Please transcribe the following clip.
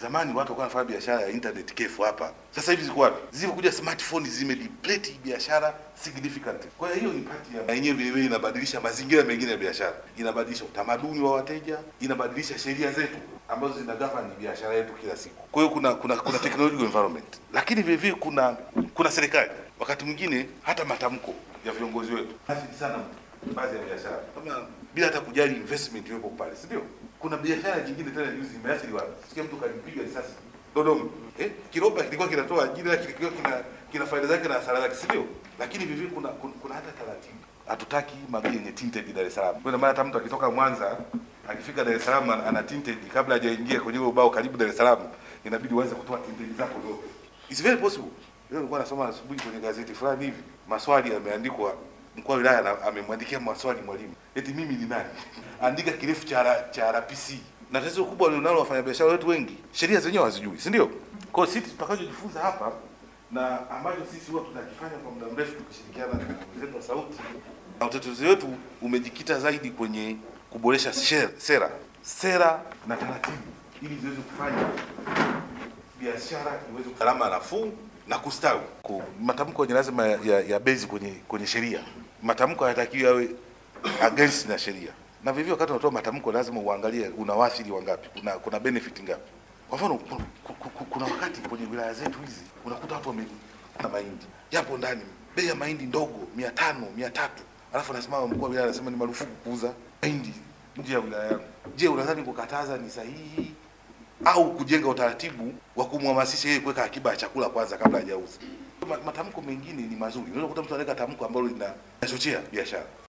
Zamani watu walikuwa wanafanya biashara ya internet kefu hapa. Sasa hivi ziko wapi? Zilivyokuja smartphone zimedeplete biashara significant. Kwa hiyo hiyo ni part ya yenyewe vile vile inabadilisha mazingira mengine ya biashara, inabadilisha utamaduni wa wateja, inabadilisha sheria zetu ambazo zina govern biashara yetu kila siku. Kwa hiyo kuna kuna kuna technological environment, lakini vile vile kuna kuna serikali, wakati mwingine hata matamko ya viongozi wetu hasi sana baadhi ya biashara, kama bila hata kujali investment iwepo pale, si ndio? Kuna biashara nyingine tena juzi imeathiri wapi? sikia mtu kalipiga risasi Dodoma, eh, Kiroba kilikuwa kinatoa ajira, kilikuwa kina kina faida zake na hasara zake, si ndio? Lakini vivyo kuna, kuna, kuna hata taratibu. Hatutaki magari yenye tinted Dar es Salaam. Kwa maana hata mtu akitoka Mwanza akifika Dar es Salaam ana tinted kabla hajaingia kwenye ubao karibu Dar es Salaam, inabidi uanze kutoa tinted zako zote. It's very possible. Leo nilikuwa nasoma asubuhi kwenye gazeti fulani hivi, maswali yameandikwa mkuu wa wilaya amemwandikia maswali mwalimu, eti mimi ni nani? Andika kirefu cha cha RPC. Na tatizo kubwa linalo wafanyabiashara wetu wengi, sheria zenyewe hazijui, si ndio? Kwa hiyo sisi tutakachojifunza hapa na ambacho sisi huwa tunakifanya kwa muda mrefu tukishirikiana na wenzetu wa Sauti, na utetezi wetu umejikita zaidi kwenye kuboresha sera sera na taratibu ili ziweze kufanya biashara iweze gharama nafuu na kustawi. Ku- Matamko yenye lazima ya, ya, ya bezi kwenye kwenye sheria. Matamko hayatakiwi yawe against na sheria, na vivyo wakati unatoa matamko lazima uangalie unawaathiri wangapi, kuna kuna benefit ngapi. Kwa mfano ku- ku- ku- kuna wakati kwenye wilaya zetu hizi unakuta watu wame na mahindi yapo ndani, bei ya mahindi ndogo mia tano mia tatu alafu anasimama mkuu wa wilaya anasema ni marufuku kuuza mahindi nje ya wilaya yangu. Je, unadhani kukataza ni sahihi au kujenga utaratibu wa kumhamasisha yeye kuweka akiba ya chakula kwanza kabla hajauza? Ma- Matamko mengine ni mazuri, unaweza kukuta mtu anaweka tamko ambalo lina- linachochea biashara